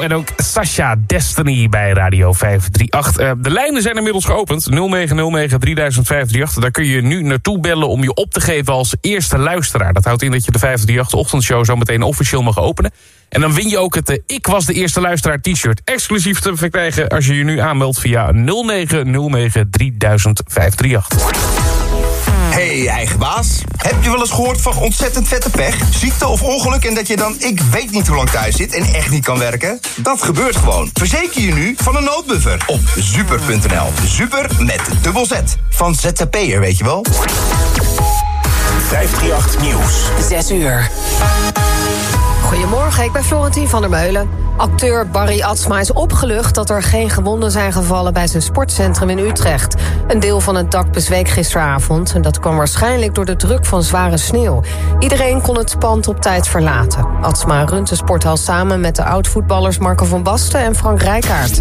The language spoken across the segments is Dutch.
En ook Sasha Destiny bij Radio 538. Uh, de lijnen zijn inmiddels geopend. 0909 3058. Daar kun je nu naartoe bellen om je op te geven als eerste luisteraar. Dat houdt in dat je de 538-ochtendshow zo meteen officieel mag openen. En dan win je ook het uh, Ik was de eerste luisteraar t-shirt. Exclusief te verkrijgen als je je nu aanmeldt via 0909 3058. Hey, eigen baas. Heb je wel eens gehoord van ontzettend vette pech? Ziekte of ongeluk en dat je dan ik weet niet hoe lang thuis zit en echt niet kan werken? Dat gebeurt gewoon. Verzeker je nu van een noodbuffer op super.nl. Super met dubbel Z. Van ZZP'er, weet je wel. 538 Nieuws. 6 uur. Goedemorgen, ik ben Florentien van der Meulen. Acteur Barry Atsma is opgelucht dat er geen gewonden zijn gevallen... bij zijn sportcentrum in Utrecht. Een deel van het dak bezweek gisteravond... en dat kwam waarschijnlijk door de druk van zware sneeuw. Iedereen kon het pand op tijd verlaten. Atsma runt de sporthal samen met de oud-voetballers Marco van Basten en Frank Rijkaard.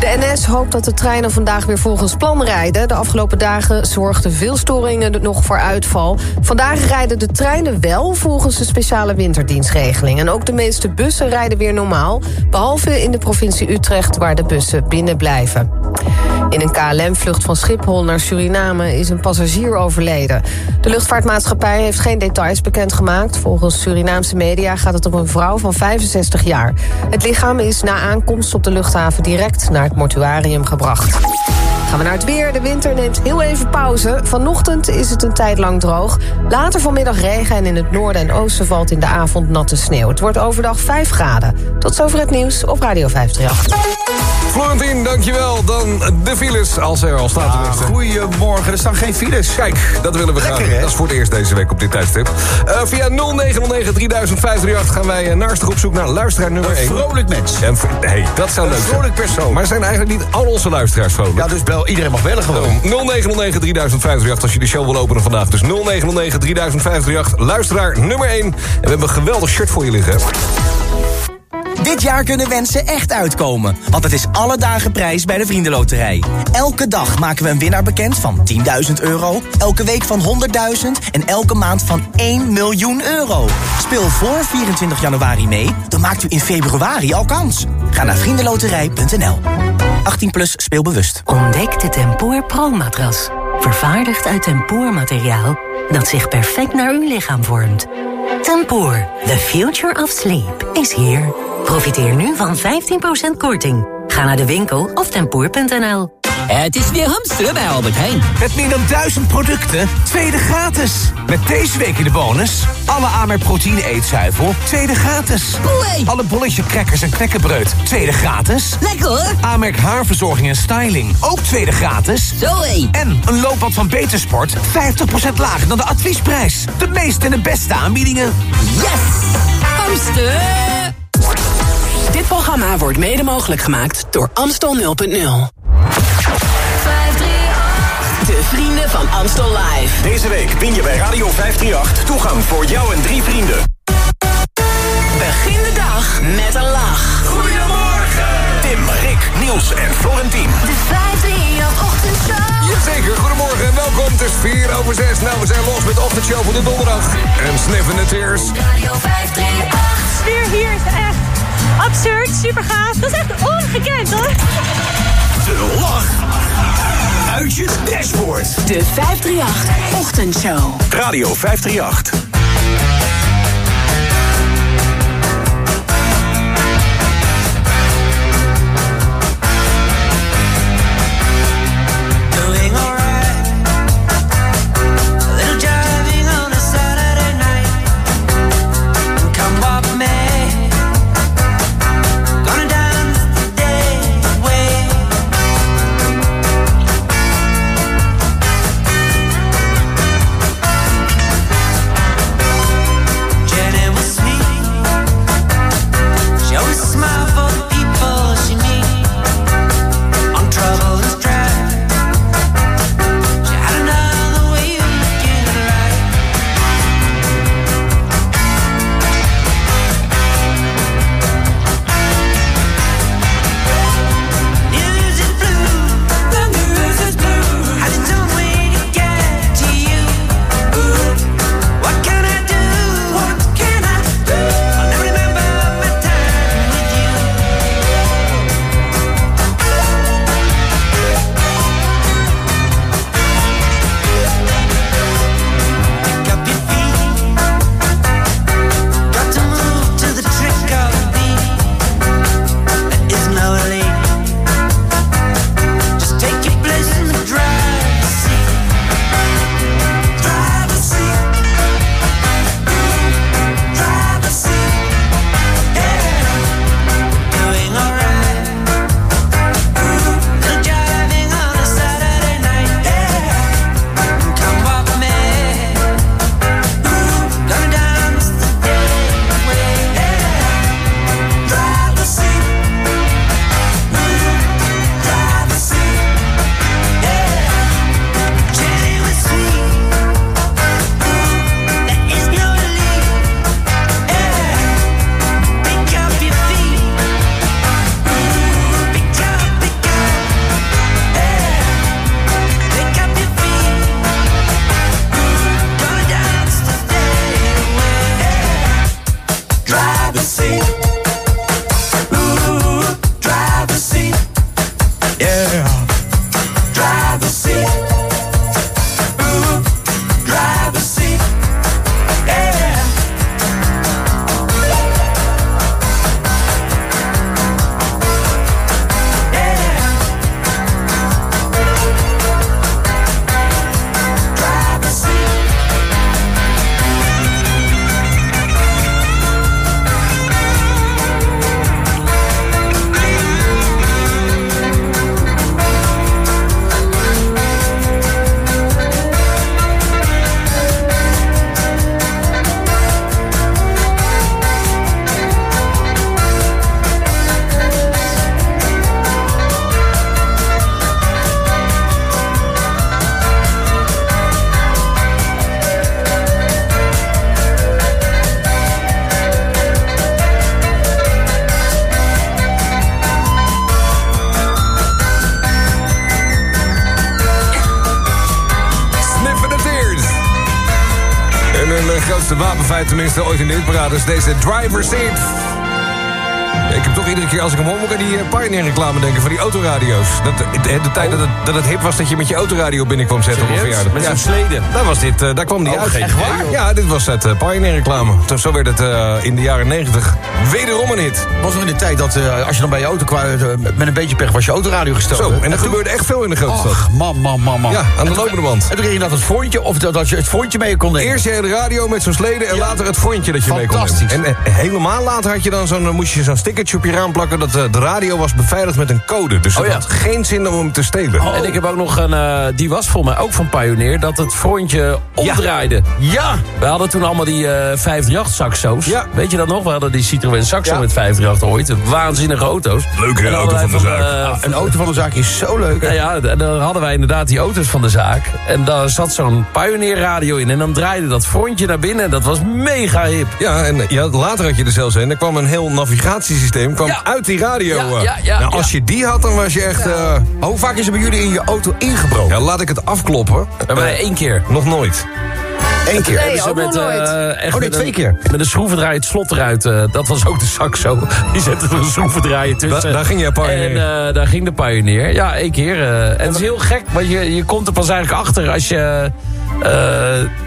De NS hoopt dat de treinen vandaag weer volgens plan rijden. De afgelopen dagen zorgden veel storingen nog voor uitval. Vandaag rijden de treinen wel volgens de speciale winterdienstregeling. En ook de meeste bussen rijden weer normaal. Behalve in de provincie Utrecht waar de bussen binnen blijven. In een KLM-vlucht van Schiphol naar Suriname is een passagier overleden. De luchtvaartmaatschappij heeft geen details bekendgemaakt. Volgens Surinaamse media gaat het om een vrouw van 65 jaar. Het lichaam is na aankomst op de luchthaven direct naar het mortuarium gebracht. Gaan we naar het weer. De winter neemt heel even pauze. Vanochtend is het een tijd lang droog. Later vanmiddag regen en in het noorden en oosten valt in de avond natte sneeuw. Het wordt overdag 5 graden. Tot zover het nieuws op Radio 538. Florentien, dankjewel. Dan de files, als er al staat. Ah, goedemorgen, er staan geen files. Kijk, dat willen we Lekker, graag. hè? Dat is voor het eerst deze week op dit tijdstip. Uh, via 0909 3058 gaan wij uh, naastig op zoek naar luisteraar nummer 1. Vrolijk mens. En, hey, dat zou Een leuk zijn. vrolijk persoon. Maar zijn eigenlijk niet al onze luisteraars vrolijk? Ja, dus bel, iedereen mag bellen gewoon. 0909 3058 als je de show wil openen vandaag. Dus 0909 3058, luisteraar nummer 1. En we hebben een geweldig shirt voor je liggen. Dit jaar kunnen wensen echt uitkomen, want het is alle dagen prijs bij de Vriendenloterij. Elke dag maken we een winnaar bekend van 10.000 euro, elke week van 100.000 en elke maand van 1 miljoen euro. Speel voor 24 januari mee, dan maakt u in februari al kans. Ga naar vriendenloterij.nl. 18 plus speelbewust. Ontdek de Tempoor Pro-matras. Vervaardigd uit tempoormateriaal dat zich perfect naar uw lichaam vormt. Tempoor, the future of sleep, is here. Profiteer nu van 15% korting. Ga naar de winkel of tempoor.nl. Het is weer hamsteren bij Albert Heijn. Met meer dan duizend producten, tweede gratis. Met deze week in de bonus... alle Amerk proteïne eetzuivel, tweede gratis. Alle bolletje crackers en knekkenbreud, tweede gratis. Lekker hoor. Amerk haarverzorging en styling, ook tweede gratis. Zoé. En een loopband van Betersport, 50% lager dan de adviesprijs. De meeste en de beste aanbiedingen. Yes! Hamster! Dit programma wordt mede mogelijk gemaakt door Amstel 0.0. De vrienden van Amstel Live. Deze week win je bij Radio 538 toegang voor jou en drie vrienden. Begin de dag met een lach. Goedemorgen! Tim, Rick, Niels en Florentien. De 538 ochtendshow. Jazeker, goedemorgen en welkom. Het is 4 over 6. Nou, we zijn los met de ochtendshow van de donderdag. En sniffen the tears. Radio 538. sfeer hier is echt absurd, super gaaf. Dat is echt ongekend hoor. De lach uit je dashboard. De 538 ochtendshow. Radio 538. Tenminste ooit in de hitparade, is deze driver seat. Toch iedere keer als ik hem hoor, moet ik aan die eh, Pioneer reclame denken van die autoradio's. Dat, de, de tijd dat, het, dat het hip was dat je met je autoradio binnen kwam zetten op een verjaardag. Met zo'n slede? Daar, was dit, eh, daar kwam die Oh, uit. Echt waar? Ja, dit was het eh, Pioneer reclame. Toen- Zo werd het in de jaren 90 wederom een hit. was nog in de tijd dat als je dan bij je auto kwam, met een beetje pech was je autoradio gestolen. Zo, en toen- gebeurde echt veel in de grote stad. Ach, man, man, man, man. Ja, aan de lopende band. En toen kreeg je dat het frontje, of dat, dat je het frontje mee kon nemen. Eerst je hele radio met zo'n slede en Ja. later het frontje dat je mee kon nemen. Fantastisch. En helemaal later had je dan zo'n, moest je zo'n stickertje op je raam plakken... dat eh, de radio was beveiligd met een code. Dus het Oh ja. had geen zin om hem te stelen. En ik heb ook nog een, eh, die was volgens mij ook van Pioneer, dat het frontje omdraaide. Ja! We hadden toen allemaal die eh 538 saxo's. Ja. Weet je dat nog? We hadden die Citroën Saxo Ja. met 538 ooit. Waanzinnige auto's. Leuke auto van de zaak. eh, Een auto van de zaak is zo leuk. Nou ja, en dan hadden wij inderdaad die auto's van de zaak. En daar zat zo'n Pioneer radio in. En dan draaide dat frontje naar binnen. En dat was mega hip. Ja, en ja, later had je er zelfs een. Er kwam een heel navigatiesysteem kwam Ja. uit die radio. Ja, eh. ja, ja, nou, als ja. je die had, dan was je echt... eh, Hoe vaak is er bij jullie in je auto ingebroken? ja, laat ik het afkloppen. Bij mij Eh, één keer. nog nooit. Eén keer. Nee, ze eh, echt Oh, nee, met twee een- keer. Met een schroevendraaier het slot eruit. eh, dat was ook de Saxo. Die zette er een schroevendraaier tussen. Da- daar ging je Pioneer. En eh, daar ging de Pioneer. Ja, één keer. eh. en het is heel gek, want je, je komt er pas eigenlijk achter als je... eh,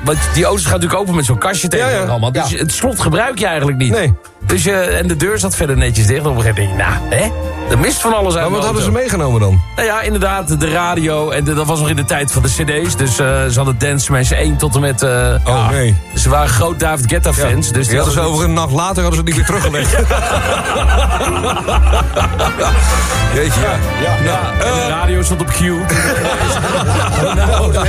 want die auto's gaan natuurlijk open met zo'n kastje tegen Ja, ja. allemaal. Dus Ja. het slot gebruik je eigenlijk niet. Nee. Dus je, en de deur zat verder netjes dicht. Op een gegeven moment denk je, nou, hè? Er mist van alles uit Maar wat hadden ze meegenomen dan? Nou ja, inderdaad, de radio. En de- dat was nog in de tijd van de cd's. Dus eh, ze hadden Dance Smash 1 tot en met... eh, Oh, ja, nee. Ze waren groot David Guetta fans. Dus Die hadden ze over een nacht later hadden ze het niet weer teruggelegd. Jeetje, ja. Ja, en de radio stond op Q. nou, een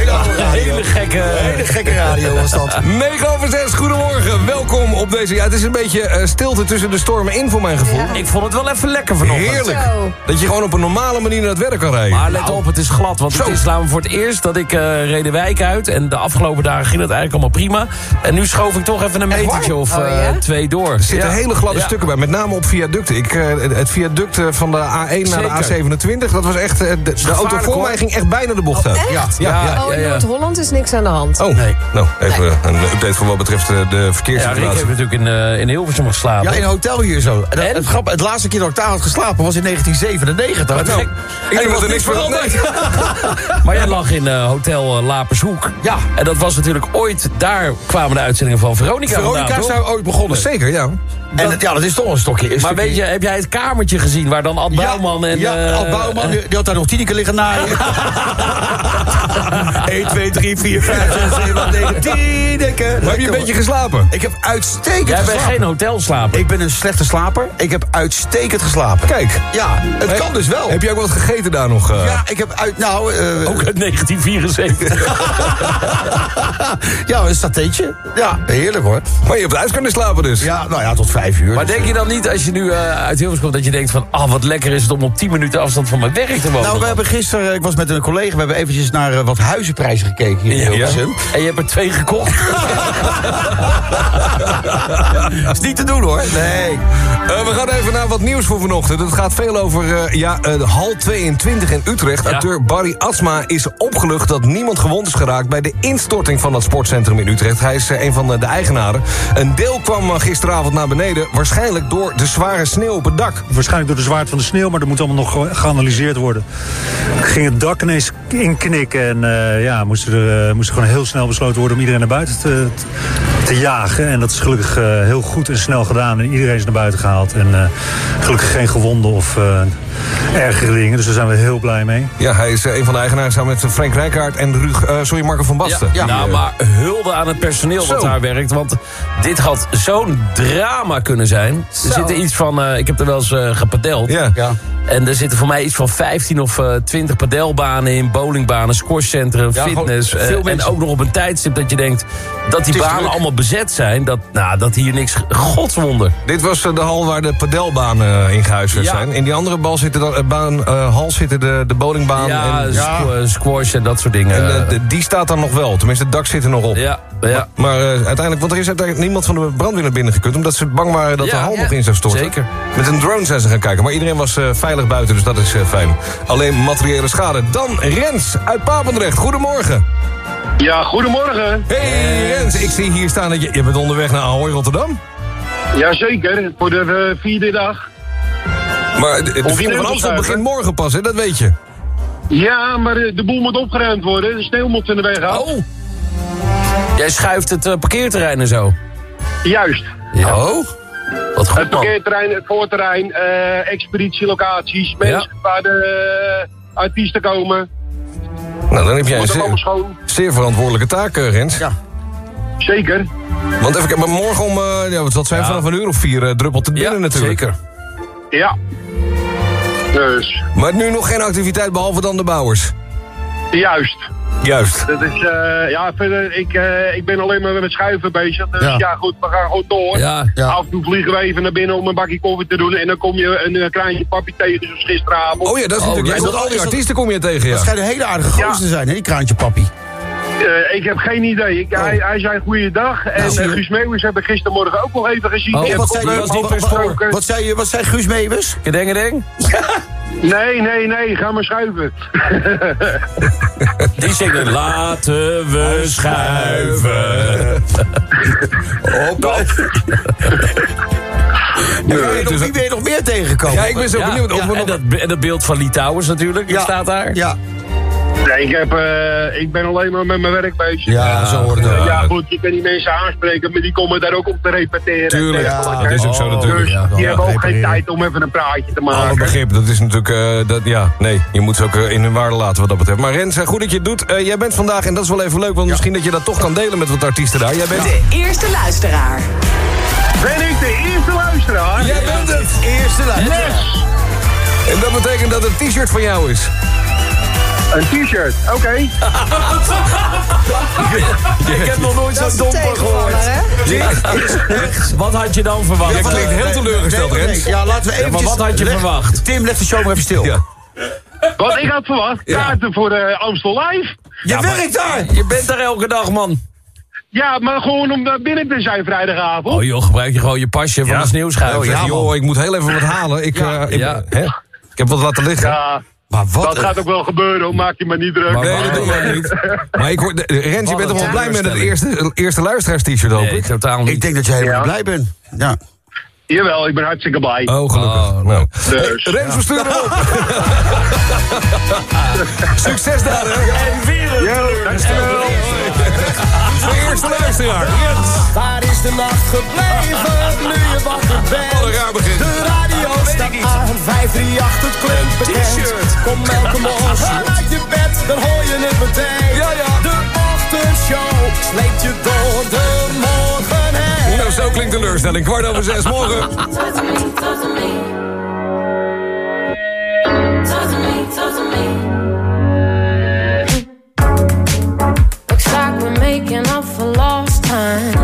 hele gekke... Hele gekke radio was dat. 9 over 6, goedemorgen. Welkom op deze... Ja, het is een beetje eh, stilte tussen de stormen in voor mijn gevoel. Ik vond het wel even lekker vanochtend. Heerlijk. Zo. Dat je gewoon op een normale manier naar het werk kan rijden. Maar let op, het is glad. Want het Zo. is namelijk voor het eerst dat ik eh reed de wijk uit. En de afgelopen dagen ging het eigenlijk allemaal prima. En nu schoof ik toch even een metertje of Oh, eh, ja? twee door. Er zitten Ja. hele gladde Ja. stukken bij, met name op viaducten. Ik, eh, het viaduct van de A1 naar de A27, dat was echt... de, de auto voor hoor. mij ging echt bijna de bocht uit. Ja, Ja, Ja, ja. Oh, in. Noord-Holland is niks aan de hand. Oh, Nee. nou, even een update voor wat betreft eh, de Ja, Rick verkeerssituatie. heeft natuurlijk in, eh in Hilversum geslapen. Ja, in een hotel hier zo. En, En? Het, grap, het laatste keer dat ik daar had geslapen was in 1997. Nou, En ik denk was dat er niks veranderd. Maar jij lag in eh, hotel uh, Lapershoek. Ja. En dat was natuurlijk ooit... Daar kwamen de uitzendingen van Veronica Veronica vandaan, is toch? daar ooit begonnen. Zeker, ja. En het- ja, dat is toch een stokje. Een Maar stukje- weet je, heb jij het kamertje gezien waar dan Ad Ja, Bouwman en... Ja, eh, Ad Bouwman, die, die had daar nog Tineke liggen naaien. 1, 2, 3, 4, 5, 6, 7, 8, 9, Tineke. Maar heb je een beetje geslapen? Ik heb uitstekend Jij bent geslapen. geen hotelslaper. Ik ben een slechte slaper. Ik heb uitstekend geslapen. Kijk. Ja, het kan dus wel. Heb je ook wat gegeten daar nog? eh? Ja, ik heb uit... Nou, eh, Ook uit 1974. ja, een satéetje. Ja, heerlijk hoor. Maar je hebt uit kunnen slapen dus. Ja, nou ja, tot vijf uur. maar denk je dan niet, als je nu eh, uit Hilversum komt... dat je denkt van, ah, wat lekker is het om op 10 minuten afstand van mijn werk te wonen? Nou, we hebben gisteren, ik was met een collega, we hebben eventjes naar eh, wat huizenprijzen gekeken hier in Ja. En je hebt er twee gekocht? is niet te doen hoor. Nee. Eh, we gaan even naar wat nieuws voor vanochtend. Het gaat veel over eh, ja, eh, hal 22 in Utrecht. Ja. Acteur Barry Asma is opgelucht dat niemand gewond is geraakt... bij de instorting van dat sportcentrum in Utrecht. Hij is een van de, de eigenaren. Een deel kwam gisteravond naar beneden... waarschijnlijk door de zware sneeuw op het dak. Waarschijnlijk door de zwaarte van de sneeuw, maar dat moet allemaal nog ge- geanalyseerd worden. Ging het dak ineens inknikken en eh, ja, moest er, eh, moest er gewoon heel snel besloten worden om iedereen naar buiten te, te jagen. En dat is gelukkig eh, heel goed en snel gedaan en iedereen is naar buiten gehaald. En eh, gelukkig geen gewonden of eh ergere dingen, dus daar zijn we heel blij mee. Ja, hij is een van de eigenaren samen met Frank Rijkaard en Ruud, eh, sorry, Marco van Basten. Ja, nou, maar hulde aan het personeel wat daar werkt. Want dit had zo'n drama kunnen zijn. Er zitten iets van, eh, ik heb er wel eens gepadeld. Ja. Ja. En er zitten voor mij iets van 15 of eh 20 padelbanen in, bowlingbanen, squashcentrum, Ja, fitness. eh, veel en mensen. ook nog op een tijdstip dat je denkt dat die banen druk. allemaal bezet zijn. Dat, nou, dat hier niks, godswonder. Dit was eh, de hal waar de padelbanen eh, in gehuisvest Ja. zijn. In die andere bal zitten dan, eh, baan, eh, hal zitten de, de bowlingbaan. Ja, en, squ- squash en dat soort dingen. en de- de- die staat dan nog wel. Tenminste, het dak zit er nog op. ja, ja. Maar eh, uiteindelijk, want er is uiteindelijk niemand van de brandweer naar binnen gekund... omdat ze bang waren dat Ja, de hal ja. nog in zou storten. Zeker. Met een drone zijn ze gaan kijken. Maar iedereen was eh, veilig buiten, dus dat is eh, fijn. Alleen materiële schade. Dan Rens uit Papendrecht. Goedemorgen. Ja, goedemorgen. Hey Rens, ik zie hier staan dat je, je bent onderweg naar Ahoy Rotterdam. Jazeker, voor de eh, vierde dag. Maar de, de Vrienden van Amsterdam begint morgen pas, hè? dat weet je. Ja, maar eh, de boel moet opgeruimd worden. De sneeuw moet van de weg af. Oh. Jij schuift het eh, parkeerterrein en zo. Juist. Ja. Oh. Wat goed, Het parkeerterrein, het voorterrein, eh, expeditielocaties, mensen waar de artiesten komen. Nou, dan heb jij een zeer, verantwoordelijke taak, eh, Rens. Ja. Zeker. Want even, kijken, maar morgen om, eh, ja, wat zijn, vanaf een uur of vier eh, druppelt het binnen natuurlijk. zeker. Ja. Dus, Maar nu nog geen activiteit behalve dan de bouwers. juist. Juist. Dat is, eh, ja, verder, ik, eh, ik ben alleen maar met schuiven bezig. Dus Ja. ja, goed, we gaan gewoon door. Ja. Ja. Af en toe vliegen we even naar binnen om een bakje koffie te doen. En dan kom je een, eh, kleintje papi tegen, zoals gisteravond. Oh ja, dat is Oh, natuurlijk... dat- al die artiesten kom je tegen, ja. Dat schijnt een hele aardige gozer te zijn, hè, die kraantje papi. Eh, ik heb geen idee. Ik, hij, hij zei goeiedag. En Nou. Guus Meeuwis heb ik gistermorgen ook nog even gezien. Oh, wat zei je? was spoor. gesproken. Wat zei, je- wat zei Guus Meeuwis? Gedengedeng? Nee, nee, nee. Ga maar schuiven. Die zingen laten we schuiven. Nee, je het nog- is Wie ben je nog meer tegengekomen? Ja, ik ben zo Ja, benieuwd ja, en, dat, en dat beeld van Lee Towers natuurlijk, die Ja. staat daar. Ja, Nee, ik, heb, eh, ik ben alleen maar met mijn werk bezig. ja, zo hoort het ook. ja, goed, je kan die mensen aanspreken, maar die komen daar ook om te repeteren. Tuurlijk, ja, dat is ook zo natuurlijk. Dus Ja, die hebben ook geen tijd om even een praatje te Alle maken. begrip, dat is natuurlijk, eh, dat, ja, nee, je moet ze ook eh, in hun waarde laten wat dat betreft. Maar Rens, goed dat je het doet. Eh, jij bent vandaag, en dat is wel even leuk, want misschien dat je dat toch kan delen met wat artiesten daar. Jij bent... De eerste luisteraar. Ben ik de eerste luisteraar? Jij bent het! Eerste lijn. Yes! En dat betekent dat het t-shirt van jou is. Een t-shirt, oké. Ik heb nog nooit zo'n domper gehoord. Wat had je dan verwacht? Jij klinkt heel teleurgesteld, Rens. Ja, laten we Ja, maar eventjes... wat had je leg- verwacht? Tim, leg de show maar even stil. Ja. Wat ik had verwacht, Ja. kaarten voor de Amstel Live. Je werkt daar! Je bent er elke dag, man. Ja, maar gewoon om daar binnen te zijn vrijdagavond. Oh joh, gebruik je gewoon je pasje van de sneeuwschuiver. Oh, ja, man. joh, ik moet heel even wat halen. Ik, Ja, eh, ik, ja. hè? ik heb wat laten liggen. Maar wat? dat gaat ook wel gebeuren, hoor. maak je maar niet druk. Nee, dat doen wij niet. Maar ik hoor, de- Rens, je bent toch wel blij met het eerste, eerste luisteraars-t-shirt, hoop Nee, ik? totaal Ik niet. denk dat je helemaal Ja. blij bent. Ja. Jawel, ik ben hartstikke blij. Oh, gelukkig. nou. Dus. Rens, we sturen hem op. Succes daar, hè? Ja, dankjewel. De eerste luisteraar. Waar is de nacht gebleven, nu je wakker bent? Wat een raar begin. Staat aan, 538, het klinkt bekend. Kom elke morgen uit je bed, dan hoor je het meteen. Ja, ja. De ochtendshow sleept je door de morgen heen. Nou, zo klinkt de teleurstelling. Kwart over zes morgen. Looks like we're making up for lost time.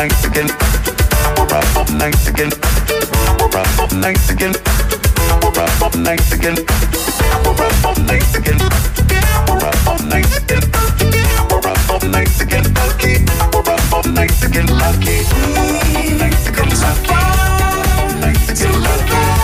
nights again. We're up all nights again. We're up all nights again. We're up all nights again. We're up all nights again. We're up all nights again. We're up all nights again. Lucky. We're up all nights again. Lucky. Nights again. Lucky. Nights again. Lucky.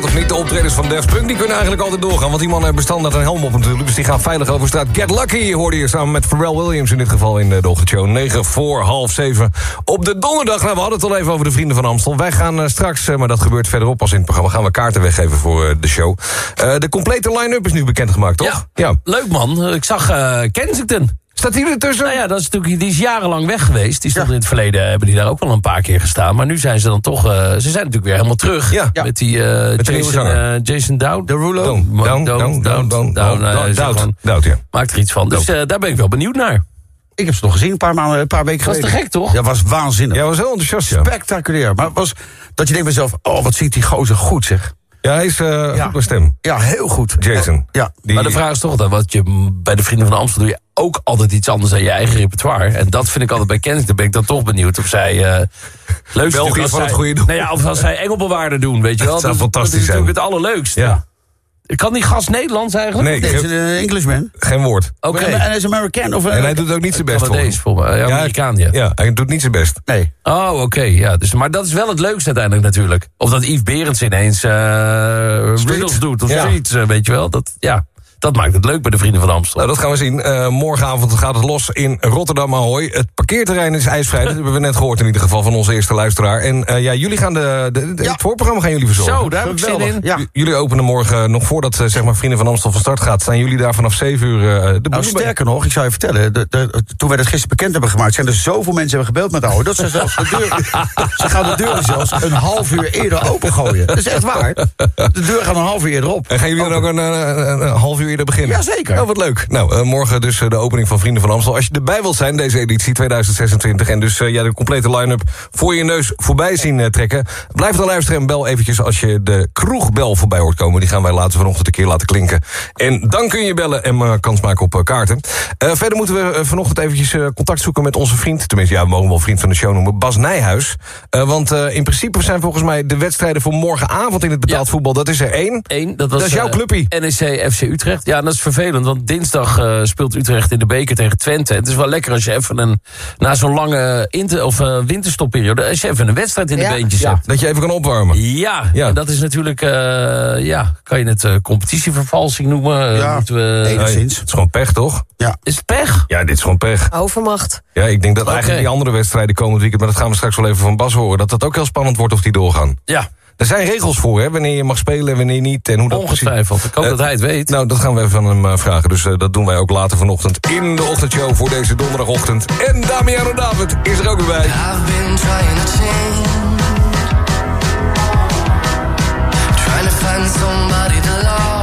Glad of niet, de optredens van Daft Punk die kunnen eigenlijk altijd doorgaan. Want die mannen hebben standaard een helm op natuurlijk. Dus die gaan veilig over straat. Get Lucky hoorde je samen met Pharrell Williams in dit geval in de ochtendshow. 9 voor half 7 op de donderdag. Nou, we hadden het al even over de Vrienden van Amstel. Wij gaan eh, straks, eh, maar dat gebeurt verderop als in het programma... gaan we kaarten weggeven voor eh, de show. De complete line-up is nu bekendgemaakt, toch? Ja, leuk man. Ik zag Kensington. Staat die ertussen? Nou ja, dat is natuurlijk, die is jarenlang weg geweest. Die stond in het verleden, hebben die daar ook wel een paar keer gestaan. Maar nu zijn ze dan toch, eh, ze zijn natuurlijk weer helemaal terug. Ja. Met die eh, de nieuwe Jason, zanger. eh, Jason Dowd. Derulo. Down, down, down, ja. Maakt er iets van. Dus eh, daar ben ik wel benieuwd naar. Ik heb ze nog gezien een paar maanden, een paar weken Was geleden. te gek, toch? Ja, was waanzinnig. Ja, was heel enthousiast, ja. Spectaculair. Maar was dat je denkt bij jezelf, oh, wat zingt die gozer goed, zeg. Ja, hij is eh Ja. goed bij stem. Ja, heel goed. Jason. Ja. Die, Maar de vraag is toch dat wat je bij de Vrienden van Amstel doe je ook altijd iets anders dan je eigen repertoire. En dat vind ik altijd bij Kensington. Ben ik dan toch benieuwd of zij. eh leuk is België van het goede doel. Nou ja, of als zij engelbewaarden doen, weet je wel. Dat zou fantastisch dat is zijn. natuurlijk het allerleukst. Ja. Kan die gast Nederlands eigenlijk? Nee, is een eh, Englishman. geen woord. Oké. En hij is American. Of, eh, En hij doet ook niet zijn best voor Canadees, volgens mij. Ja, Amerikaan, ja. Ja, hij doet niet zijn best. Nee. Oh, oké. ja. dus, maar dat is wel het leukste uiteindelijk natuurlijk. Of dat Yves Berends ineens eh riddles doet of Ja. zoiets, eh, weet je wel. Dat, ja, dat maakt het leuk bij de Vrienden van Amstel. Nou, dat gaan we zien. Eh, morgenavond gaat het los in Rotterdam Ahoy. Het parkeerterrein is ijsvrij. dat hebben we net gehoord in ieder geval van onze eerste luisteraar. En eh, ja, jullie gaan de, de, de- het voorprogramma gaan jullie verzorgen. Zo, daar heb ik zin Geweldig. in. Ja. Jullie openen morgen, nog voordat eh, zeg maar, Vrienden van Amstel van start gaat... staan jullie daar vanaf 7 uur eh, de Nou, sterker nog, ik zou je vertellen, de, de- toen wij dat gisteren bekend hebben gemaakt, zijn er zoveel mensen hebben gebeld met Ahoy, dat ze zelfs de deur, ze gaan de deur zelfs een half uur eerder opengooien. Dat is echt waar. De deur gaat een half uur eerder op. En gaan jullie dan ook een, een, een half uur eerder beginnen? Jazeker. Oh, wat leuk. Nou, eh, morgen dus eh, de opening van Vrienden van Amstel. Als je erbij wilt zijn, deze editie 2026... en dus eh, ja, de complete line-up voor je neus voorbij zien eh, trekken... blijf dan luisteren en bel eventjes als je de kroegbel voorbij hoort komen. Die gaan wij later vanochtend een keer laten klinken. En dan kun je bellen en eh, kans maken op eh, kaarten. Eh, verder moeten we vanochtend eventjes eh, contact zoeken met onze vriend... tenminste, ja, we mogen wel vriend van de show noemen, Bas Nijhuis. Eh, want eh, in principe zijn volgens mij de wedstrijden voor morgenavond in het betaald voetbal... dat is er één. Eén, dat was Dat is jouw clubpie. NEC FC Utrecht. 538. Ja, dat is vervelend, want dinsdag eh, speelt Utrecht in de beker tegen Twente. Het is wel lekker als je even een, na zo'n lange inter, of, eh, winterstopperiode... als je even een wedstrijd in Ja. de beentjes Ja, hebt. dat je even kan opwarmen. Ja, Ja. en dat is natuurlijk, eh, ja, kan je het eh, competitievervalsing noemen? Ja, moeten we, enigszins. Het is gewoon pech, toch? is het pech? Ja, dit is gewoon pech. Overmacht. Ja, ik denk dat eigenlijk die andere wedstrijden komend weekend... maar dat gaan we straks wel even van Bas horen... dat het ook heel spannend wordt of die doorgaan. Ja, Er zijn regels voor, hè, wanneer je mag spelen en wanneer niet. En hoe dat precies- ongetwijfeld. Ik hoop Eh, dat hij het weet. Nou, dat gaan we even van hem eh, vragen. Dus eh, dat doen wij ook later vanochtend in de ochtendshow voor deze donderdagochtend. En Damiano David is er ook weer bij. I've been trying to change. Trying to find somebody to love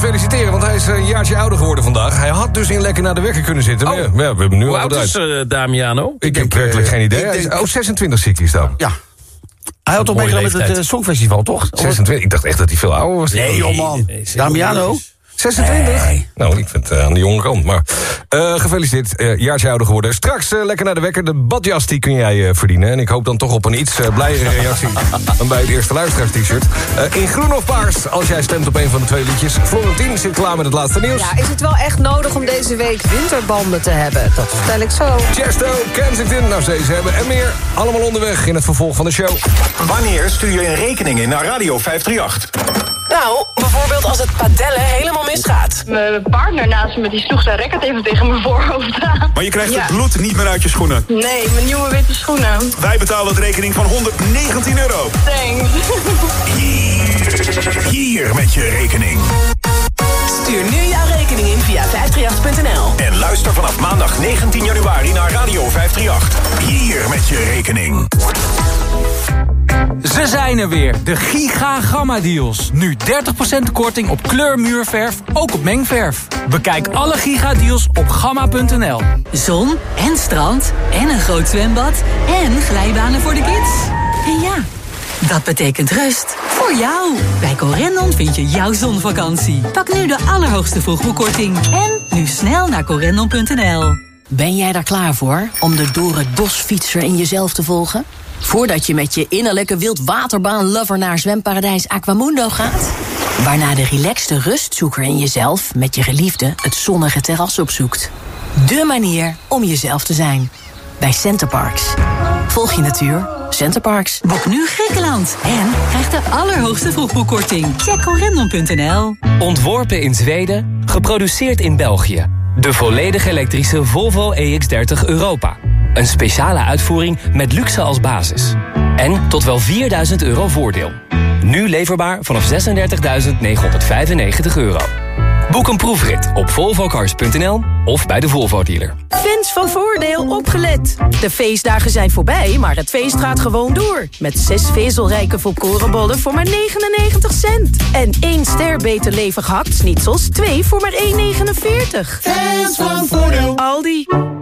feliciteren, want hij is eh, een jaartje ouder geworden vandaag. Hij had dus in lekker naar de wekker kunnen zitten. maar ja, ja, we hebben nu Hoe al oud wat is eh, Damiano? Ik heb werkelijk geen idee. Hij is- oh, 26 ziek is dan. Ja. Hij had toch meegedaan met het eh, Songfestival, toch? 26. Ik dacht echt dat hij veel ouder was. Nee, joh, man. Damiano? 26? Nou, ik vind het eh, aan de jonge kant. Maar eh, gefeliciteerd, eh jaartje ouder geworden. Straks eh, lekker naar de wekker. De badjas die kun jij eh, verdienen. En ik hoop dan toch op een iets blijere reactie... dan bij het eerste luisteraars-t-shirt. Eh, in groen of paars, als jij stemt op een van de twee liedjes. Florentien zit klaar met het laatste nieuws. Ja, is het wel echt nodig om deze week winterbanden te hebben? Dat vertel ik zo. Chesto, Kensington, nou steeds hebben en meer. Allemaal onderweg in het vervolg van de show. Wanneer stuur je een rekening in naar Radio 538? Nou, bijvoorbeeld als het padellen helemaal misgaat. Mijn partner naast me die sloeg zijn racket even tegen mijn voorhoofd aan. Maar je krijgt Ja. het bloed niet meer uit je schoenen. Nee, mijn nieuwe witte schoenen. Wij betalen de rekening van 119 euro. Thanks. Hier, hier met je rekening. Stuur nu jouw rekening in via 538.nl. En luister vanaf maandag 19 januari naar Radio 538. Hier met je rekening. Ze zijn er weer, de Giga Gamma Deals. Nu 30% korting op kleurmuurverf, ook op mengverf. Bekijk alle Giga Deals op gamma.nl. Zon en strand en een groot zwembad en glijbanen voor de kids. En ja, dat betekent rust voor jou. Bij Corendon vind je jouw zonvakantie. Pak nu de allerhoogste vroegboekkorting. En nu snel naar corendon.nl. Ben jij daar klaar voor om de door het bosfietser in jezelf te volgen? Voordat je met je innerlijke wildwaterbaan-lover naar zwemparadijs Aquamundo gaat? Waarna de relaxte rustzoeker in jezelf met je geliefde het zonnige terras opzoekt. De manier om jezelf te zijn. Bij Centerparks. Volg je natuur. Centerparks. Boek nu Griekenland en krijg de allerhoogste vroegboekkorting. Check corendon.nl. Ontworpen in Zweden, geproduceerd in België. De volledig elektrische Volvo EX30 Europa. Een speciale uitvoering met luxe als basis. En tot wel 4000 euro voordeel. Nu leverbaar vanaf 36.995 euro. Boek een proefrit op volvocars.nl of bij de Volvo dealer. Fans van Voordeel opgelet. De feestdagen zijn voorbij, maar het feest gaat gewoon door. Met zes vezelrijke volkorenbollen voor maar 99 cent. En één ster beter levig hakt-snitsels, twee voor maar 1,49. Fans van Voordeel. Aldi.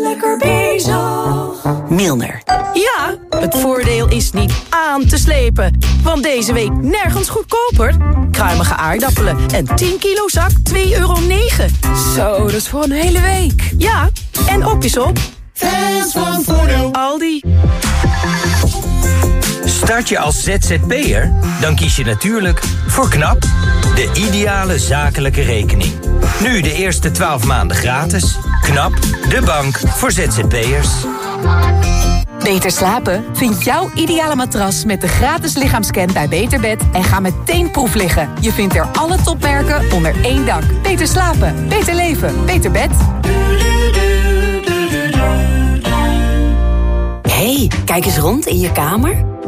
Lekker bezig. Milner. Ja, het voordeel is niet aan te slepen. Want deze week nergens goedkoper. Kruimige aardappelen en 10 kilo zak 2,9 euro. Zo, dat is voor een hele week. Ja, en op is op. Fans van Voordeel. Aldi. Start je als ZZP'er? Dan kies je natuurlijk voor KNAP, de ideale zakelijke rekening. Nu de eerste 12 maanden gratis. KNAP, de bank voor ZZP'ers. Beter slapen? Vind jouw ideale matras met de gratis lichaamscan bij Beterbed en ga meteen proef liggen. Je vindt er alle topmerken onder één dak. Beter slapen, beter leven, beter bed. hey, kijk eens rond in je kamer.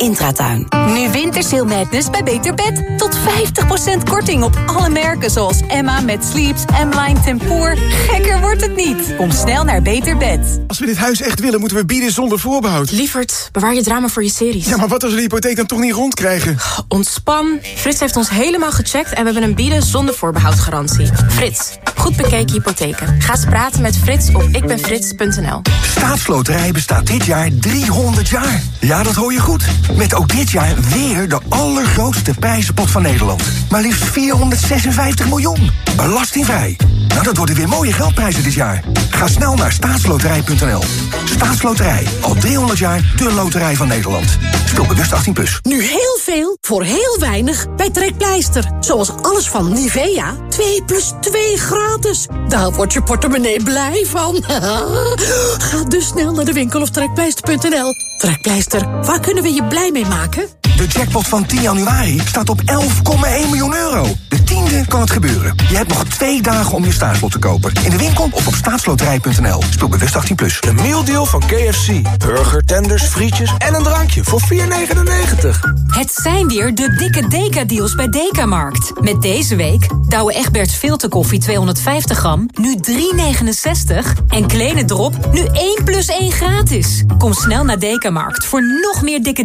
Intratuin. Nu Wintersail Madness bij Beter Bed. Tot 50% korting op alle merken zoals Emma met Sleeps, M-Line Tempoor. Gekker wordt het niet. Kom snel naar Beter Bed. Als we dit huis echt willen, moeten we bieden zonder voorbehoud. Lievert, bewaar je drama voor je series. Ja, maar wat als we de hypotheek dan toch niet rondkrijgen? Ontspan. Frits heeft ons helemaal gecheckt en we hebben een bieden zonder voorbehoud garantie. Frits, goed bekeken hypotheken. Ga eens praten met Frits op ikbenfrits.nl. Staatsloterij bestaat dit jaar 300 jaar. Ja, dat hoor je goed. Met ook dit jaar weer de allergrootste prijzenpot van Nederland. Maar liefst 456 miljoen. Belastingvrij. Nou, dat worden weer mooie geldprijzen dit jaar. Ga snel naar staatsloterij.nl. Staatsloterij. Al 300 jaar de loterij van Nederland. Speel bewust 18+. Plus. Nu heel veel voor heel weinig bij Trekpleister. Zoals alles van Nivea. 2 plus 2 gratis. Daar wordt je portemonnee blij van. Ga dus snel naar de winkel of trekpleister.nl. Trekpleister, waar kunnen we je blij mee maken? De jackpot van 10 januari staat op 11,1 miljoen euro. De tiende kan het gebeuren. Je hebt nog twee dagen om je staatslot te kopen. In de winkel of op staatsloterij.nl. Speel bewust 18+. Plus. De mealdeal van KFC. Burger, tenders, frietjes en een drankje voor 4,99. Het zijn weer de dikke Deka-deals bij Dekamarkt. Met deze week Douwe Egberts filterkoffie 250 gram, nu 3,69. En Kleine Drop, nu 1 plus 1 gratis. Kom snel naar Dekamarkt voor nog meer dikke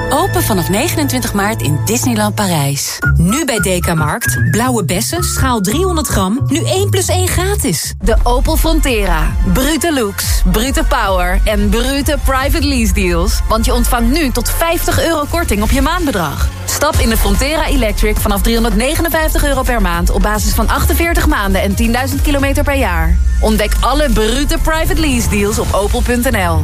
Open vanaf 29 maart in Disneyland Parijs. Nu bij Dekamarkt. Blauwe bessen, schaal 300 gram. Nu 1 plus 1 gratis. De Opel Frontera. Brute looks, brute power en brute private lease deals. Want je ontvangt nu tot 50 euro korting op je maandbedrag. Stap in de Frontera Electric vanaf 359 euro per maand... op basis van 48 maanden en 10.000 kilometer per jaar. Ontdek alle brute private lease deals op opel.nl.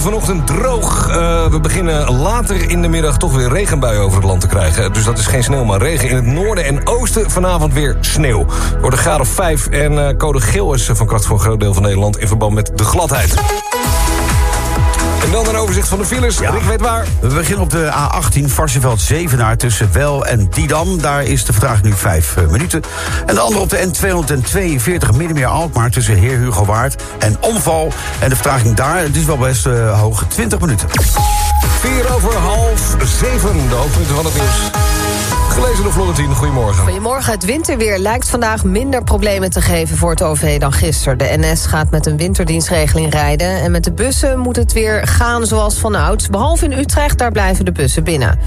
Vanochtend droog. Eh, we beginnen later in de middag toch weer regenbuien over het land te krijgen. Dus dat is geen sneeuw, maar regen. In het noorden en oosten vanavond weer sneeuw. Wordt een graad of 5 en eh, code geel is van kracht voor een groot deel van Nederland... in verband met de gladheid. En dan een overzicht van de files. Rick weet waar. We beginnen op de A18 Varsenveld Zevenaar tussen Wel en Didam. Daar is de vertraging nu 5 minuten. En de andere op de N242 Middenmeer Alkmaar tussen Heer Hugo Waard en Omval. En de vertraging daar, het is wel best uh, hoog, 20 minuten. 4 over half 7, de hoofdpunten van het nieuws. Gelezen door Florentien, goedemorgen. Goedemorgen. Het winterweer lijkt vandaag minder problemen te geven voor het OV dan gisteren. De NS gaat met een winterdienstregeling rijden. En met de bussen moet het weer gaan zoals vanouds. Behalve in Utrecht, daar blijven de bussen binnen.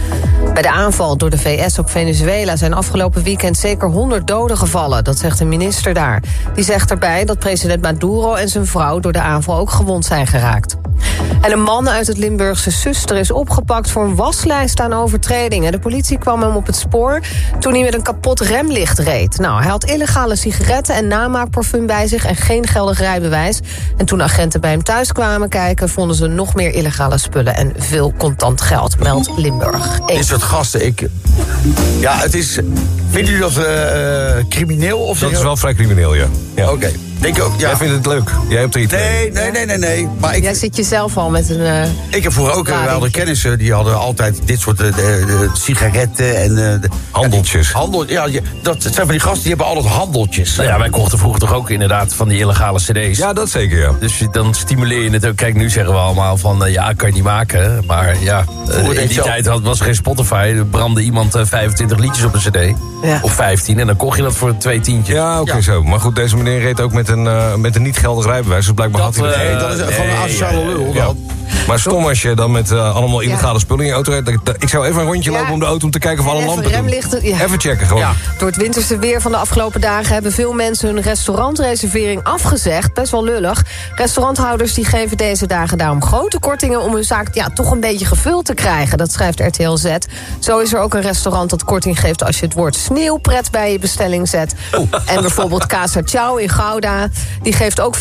Bij de aanval door de VS op Venezuela zijn afgelopen weekend zeker 100 doden gevallen. Dat zegt de minister daar. Die zegt erbij dat president Maduro en zijn vrouw door de aanval ook gewond zijn geraakt. En een man uit het Limburgse Suster is opgepakt voor een waslijst aan overtredingen. De politie kwam hem op het spoor toen hij met een kapot remlicht reed. Nou, hij had illegale sigaretten en namaakparfum bij zich en geen geldig rijbewijs. En toen agenten bij hem thuis kwamen kijken... vonden ze nog meer illegale spullen en veel contant geld, meldt Limburg. Dit soort gasten, ik... Ja, het is... Vinden jullie dat uh, crimineel? Of dat is wel vrij crimineel, ja. ja. Oké. Denk ik ook, ja. Jij vindt het leuk? Jij hebt er iets nee, nee, nee, nee, nee. Maar ik, Jij zit jezelf al met een... Uh, ik heb vroeger ook uh, wel de kennissen... die hadden altijd dit soort uh, de, de sigaretten en... de, handeltjes. Ja, handel, ja, dat zijn van die gasten, die hebben altijd handeltjes. Nou ja, wij kochten vroeger toch ook inderdaad van die illegale cd's. Ja, dat zeker, ja. Dus dan stimuleer je het ook. Kijk, nu zeggen we allemaal van... ja, kan je niet maken. Maar ja, in die tijd had, was er geen Spotify. Er brandde iemand 25 liedjes op een cd. Ja. Of 15. En dan kocht je dat voor twee tientjes. Ja, oké okay, ja. zo. Maar goed, deze meneer reed ook met een, uh, met een niet geldig rijbewijs. Dus blijkbaar dat, had hij uh, nee, dat is nee, gewoon een asociale lul. Ja. Maar stom als je dan met uh, allemaal illegale spullen in je auto rijdt. Ik zou even een rondje lopen om de auto om te kijken of alle lampen remlichten, ja. Even checken gewoon. Door het winterse weer van de afgelopen dagen... hebben veel mensen hun restaurantreservering afgezegd. Best wel lullig. Restauranthouders die geven deze dagen daarom grote kortingen... om hun zaak ja, toch een beetje gevuld te krijgen. Dat schrijft RTL Z. Zo is er ook een restaurant dat korting geeft... als je het woord sneeuwpret bij je bestelling zet. Oh. En bijvoorbeeld Casa Ciao in Gouda. Die geeft ook 50%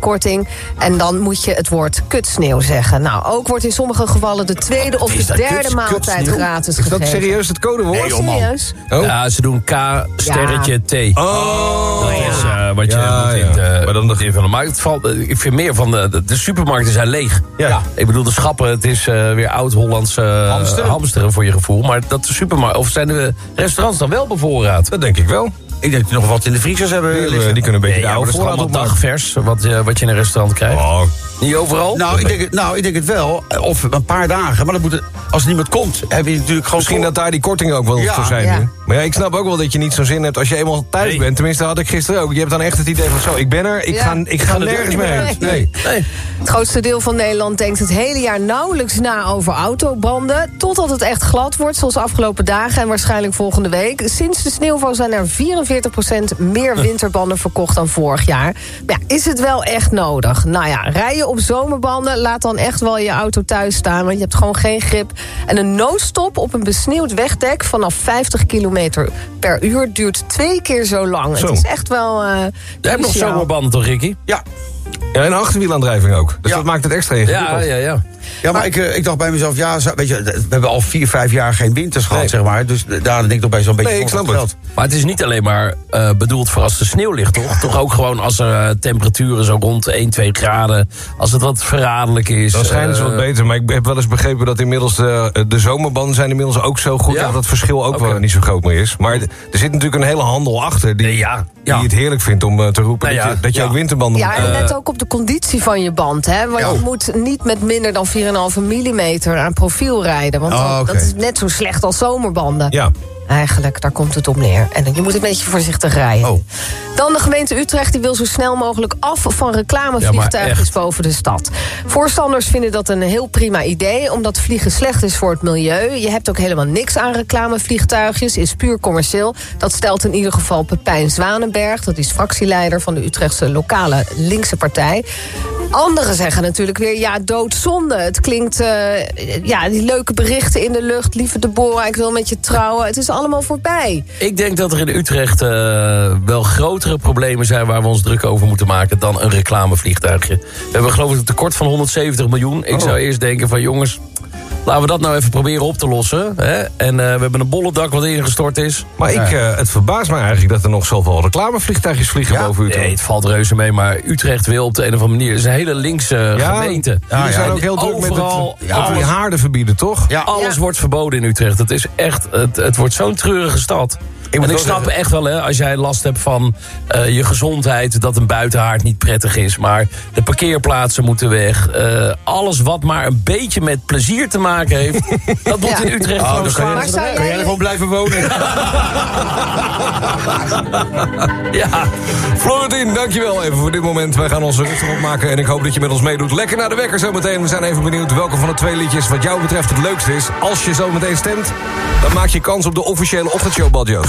korting. En dan moet je het woord kutsneeuw zeggen. Nou, ook wordt in sommige gevallen de tweede of de derde kuts, maaltijd gratis gegeven. Is dat serieus het codewoord? Nee, serieus. Oh. Ja, ze doen K sterretje ja. T. Oh. Dat is uh, wat je ja, moet in uh, maar dan nog even. Maar het valt, ik vind meer van de, de supermarkten zijn leeg. Ja. ja. Ik bedoel, de schappen, het is uh, weer oud-Hollandse hamsteren. hamsteren voor je gevoel. Maar dat de supermarkt, of zijn de restaurants dan wel bevoorraad? Dat denk ik wel. Ik denk dat nog wat in de vriezers hebben. Die kunnen een beetje nee, de oude voorraad op dagvers, wat, uh, wat je in een restaurant krijgt. Oh. Niet overal? Nou ik, denk het, nou, ik denk het wel. Of een paar dagen. Maar dan moet als er niemand komt, heb je natuurlijk gewoon... Misschien dat daar die kortingen ook wel ja, voor zijn ja. nu. Maar ja, ik snap ook wel dat je niet zo'n zin hebt als je eenmaal thuis nee. bent. Tenminste, had ik gisteren ook. Je hebt dan echt het idee van zo, ik ben er, ik ja, ga, ik ga nergens mee. Nee. Nee. nee. Het grootste deel van Nederland denkt het hele jaar nauwelijks na over autobanden. Totdat het echt glad wordt, zoals afgelopen dagen en waarschijnlijk volgende week. Sinds de sneeuwval zijn er 44% meer winterbanden verkocht dan vorig jaar. Maar ja, is het wel echt nodig? Nou ja, rij op zomerbanden, laat dan echt wel je auto thuis staan... want je hebt gewoon geen grip. En een noodstop op een besneeuwd wegdek vanaf 50 km per uur... duurt twee keer zo lang. Zo. Het is echt wel uh, Jij hebt nog zomerbanden toch, Ricky? Ja. Ja, en achterwielaandrijving ook. Dus ja. dat maakt het extra ingewikkeld. Ja, ja, ja. Ja, maar, maar ik, ik dacht bij mezelf, ja, weet je, we hebben al vier, vijf jaar geen winters gehad, nee. zeg maar. Dus daar denk ik toch bij zo'n beetje nee, ik snap het. Maar het is niet alleen maar uh, bedoeld voor als de sneeuw ligt, toch? Ja. Toch ook gewoon als er uh, temperaturen zo rond 1, 2 graden, als het wat verraderlijk is. Dan schijnen ze uh, wat beter, maar ik heb wel eens begrepen dat inmiddels de, de zomerbanden zijn inmiddels ook zo goed... Ja? dat het verschil ook okay. wel niet zo groot meer is. Maar er zit natuurlijk een hele handel achter die, ja. die het heerlijk vindt om te roepen nee, dat je, dat je ook winterbanden Ja, en let ook op de conditie van je band, hè. Want je moet niet met minder dan 4,5 mm aan profiel rijden. Want Oh, dat is net zo slecht als zomerbanden. Ja. Eigenlijk, daar komt het op neer. En je moet een beetje voorzichtig rijden. Oh. Dan de gemeente Utrecht, die wil zo snel mogelijk af van reclamevliegtuigjes boven de stad. Voorstanders vinden dat een heel prima idee, omdat vliegen slecht is voor het milieu. Je hebt ook helemaal niks aan reclamevliegtuigjes, is puur commercieel. Dat stelt in ieder geval Pepijn Zwanenberg, dat is fractieleider van de Utrechtse lokale linkse partij. Anderen zeggen natuurlijk weer, ja, doodzonde. Het klinkt, eh, ja, die leuke berichten in de lucht. Lieve Deborah, ik wil met je trouwen. Het is allemaal voorbij. Ik denk dat er in Utrecht eh, wel grotere problemen zijn... waar we ons druk over moeten maken dan een reclamevliegtuigje. We hebben geloof ik een tekort van 170 miljoen. Ik zou eerst denken van jongens... Laten we dat nou even proberen op te lossen. Hè? En eh, we hebben een bollendak wat ingestort is. Maar ik, eh, het verbaast me eigenlijk dat er nog zoveel reclamevliegtuigjes vliegen boven Utrecht. Nee, het valt reuze mee, maar Utrecht wil op de een of andere manier... Het is een hele linkse gemeente. Jullie zijn ook heel druk met Overal, het, over die alles- haarden verbieden, toch? Alles wordt verboden in Utrecht. Het, is echt, het, het wordt zo'n treurige stad. En ik wel snap zeggen- echt wel, hè, als jij last hebt van eh, je gezondheid... dat een buitenhaard niet prettig is. Maar de parkeerplaatsen moeten weg. Eh, alles wat maar een beetje met plezier te maken heeft... dat moet Ja. in Utrecht Oh, gewoon kan staan. Zou Kan jij- er gewoon blijven wonen? Ja, Florentien, dankjewel even voor dit moment. Wij gaan ons er rustig op maken en ik hoop dat je met ons meedoet. Lekker naar de wekker zometeen. We zijn even benieuwd welke van de twee liedjes wat jou betreft het leukste is. Als je zo meteen stemt, dan maak je kans op de officiële ochtendshow, Badjo's.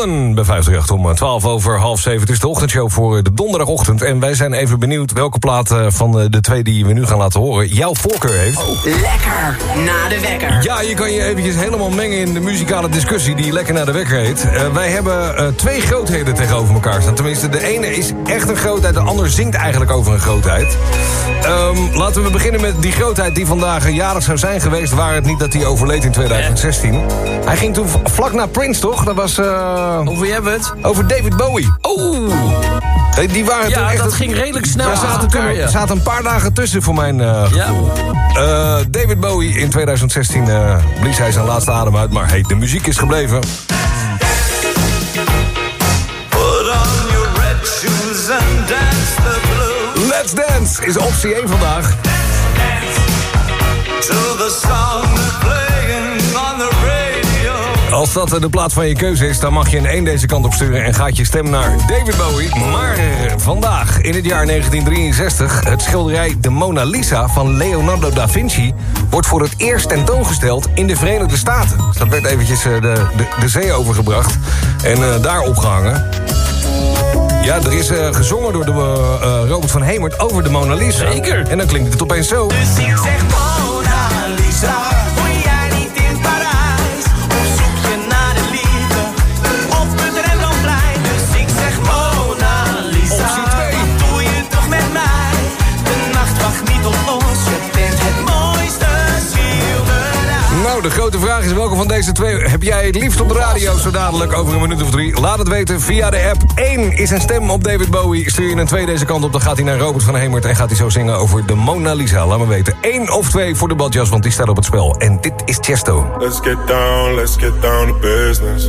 Golden bij 538 om 12 over half 7. Het is de ochtendshow voor eh, de donderdagochtend. En wij zijn even benieuwd welke plaat eh, van eh, de twee die we nu gaan laten horen... jouw voorkeur heeft. Lekker na de wekker. Ja, je kan je eventjes helemaal mengen in de muzikale discussie... die lekker naar de wekker heet. Wij hebben twee grootheden tegenover elkaar staan. Tenminste, de ene is echt een grootheid... de ander zingt eigenlijk over een grootheid. Ehm, laten we beginnen met die grootheid die vandaag jarig zou zijn geweest... waar het niet dat hij overleed in 2016. Hij ging toen vlak na Prince, toch? Dat was... eh, over wie hebben we het? Over David Bowie. Oeh. Nee, die waren Ja, toen echt... dat ging redelijk snel Er zaten, ja. een paar dagen tussen voor mijn eh, gevoel. Eh, David Bowie in 2016 eh, blies hij zijn laatste adem uit... maar hey, de muziek is gebleven. Put on your red shoes and dance the blues. Let's Dance is optie 1 vandaag. To the song Als dat eh, de plaat van je keuze is, dan mag je een 1 deze kant op sturen... en gaat je stem naar David Bowie. Maar vandaag, in het jaar 1963... het schilderij De Mona Lisa van Leonardo da Vinci... wordt voor het eerst tentoongesteld in de Verenigde Staten. Dus dat werd eventjes eh, de, de, de zee overgebracht en eh, daar opgehangen. Ja, er is gezongen door de, Robert van Hemert over de Mona Lisa. Zeker. En dan klinkt het opeens zo. Dus ik zeg Mona Lisa, Nou, de grote vraag is welke van deze twee heb jij het liefst op de radio zo dadelijk over een minuut of drie? Laat het weten via de app. 1 is een stem op David Bowie. Stuur je een 2 deze kant op, dan gaat hij naar Robert van Hemert... en gaat hij zo zingen over de Mona Lisa. Laat me weten. 1 of 2 voor de badjas, want die staat op het spel. En dit is Chesto. Let's get down, let's get down to business.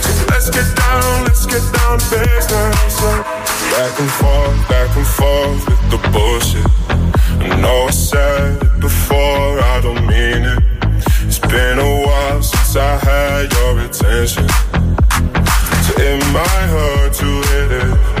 Let's get down, let's get down to business. Back and forth, back and forth with the bullshit. I know I said it before, I don't mean it. It's been a while since I had your attention. So it might hurt to hit it.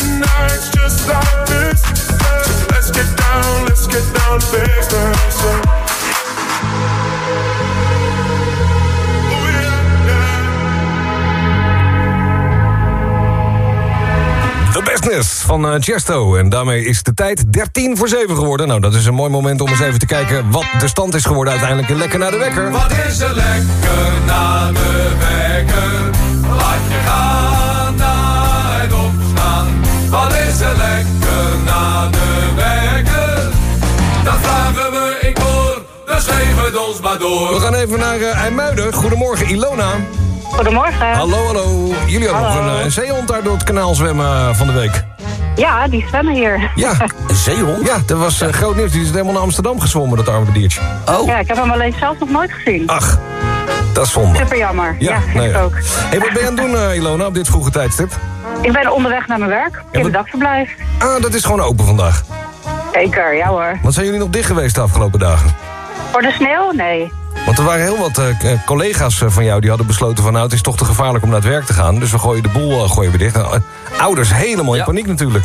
nights just like this. So let's get down, let's get down to business. The Business van eh, Chesto. En daarmee is de tijd 13 voor 7 geworden. Nou, dat is een mooi moment om eens even te kijken... wat de stand is geworden uiteindelijk in Lekker naar de Wekker. Wat is er lekker na de wekker? Laat je gaan naar. Wat is er lekker na de wekker? Dat vragen we ik hoor, dus geef het ons maar door. We gaan even naar eh, IJmuiden. Goedemorgen, Ilona. Goedemorgen. Hallo, hallo. Jullie hadden nog een, eh, zeehond daar door het kanaal zwemmen eh, van de week. Ja, die zwemmen hier. Ja, een zeehond? Ja, dat was groot nieuws. Die is helemaal naar Amsterdam gezwommen, dat arme diertje. Oh. Ja, ik heb hem alleen zelf nog nooit gezien. Ach, dat is zonde. Super jammer. Ja, nou ik ja. ook. Hey, wat ben je aan het doen, eh, Ilona, op dit vroege tijdstip? Ik ben onderweg naar mijn werk. In het dagverblijf. Ah, dat is gewoon open vandaag. Zeker, ja hoor. Wat zijn jullie nog dicht geweest de afgelopen dagen? Voor de sneeuw? Nee. Want er waren heel wat eh, eh, collega's van jou die hadden besloten van... nou, het is toch te gevaarlijk om naar het werk te gaan. Dus we gooien de boel gooien we dicht. Nou, ouders helemaal in paniek natuurlijk.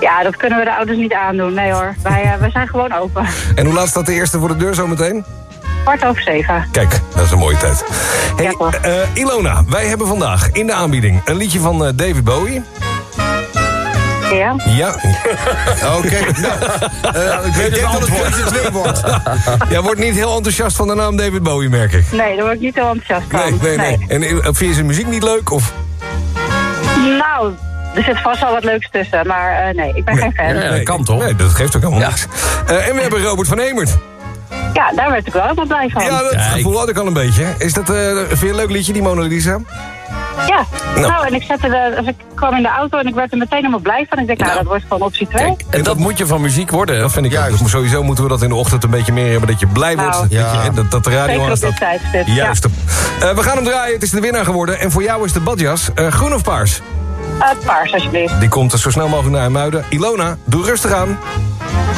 Ja, dat kunnen we de ouders niet aandoen. Nee hoor. Wij, wij zijn gewoon open. En hoe laat staat de eerste voor de deur zometeen? Kwart over zeven. Kijk, dat is een mooie tijd. Hey, eh, Ilona, wij hebben vandaag in de aanbieding een liedje van eh, David Bowie. Ja. Ja. Oké, nou, eh, ik weet denk dat het keuze twee wordt. Jij wordt niet heel enthousiast van de naam David Bowie, merk ik. Nee, daar word ik niet heel enthousiast van. Nee, nee, nee. En vind je zijn muziek niet leuk? Of? Nou, er zit vast wel wat leuks tussen, maar eh, nee, ik ben geen fan. Nee, Nee, dat geeft ook helemaal niks. Eh, en we hebben Robert van Emert. Ja, daar werd ik wel helemaal blij van. Ja, dat gevoel had ik al een beetje. Is dat, eh vind je een leuk liedje, die Mona Lisa? Ja, Nou. nou, en ik, zette de, of ik kwam in de auto en ik werd er meteen helemaal blij van. Ik denk, nou, dat wordt gewoon optie 2. En dat moet je van muziek worden. Dat vind ik ook. Dus Sowieso moeten we dat in de ochtend een beetje meer hebben. Dat je blij Nou, wordt. Dat, je, dat, dat de radio dit tijdstip. Juist. Eh, we gaan hem draaien. Het is de winnaar geworden. En voor jou is de badjas eh, groen of paars? Uh, paars, alsjeblieft. Die komt zo snel mogelijk naar Muiden. Ilona, doe rustig aan.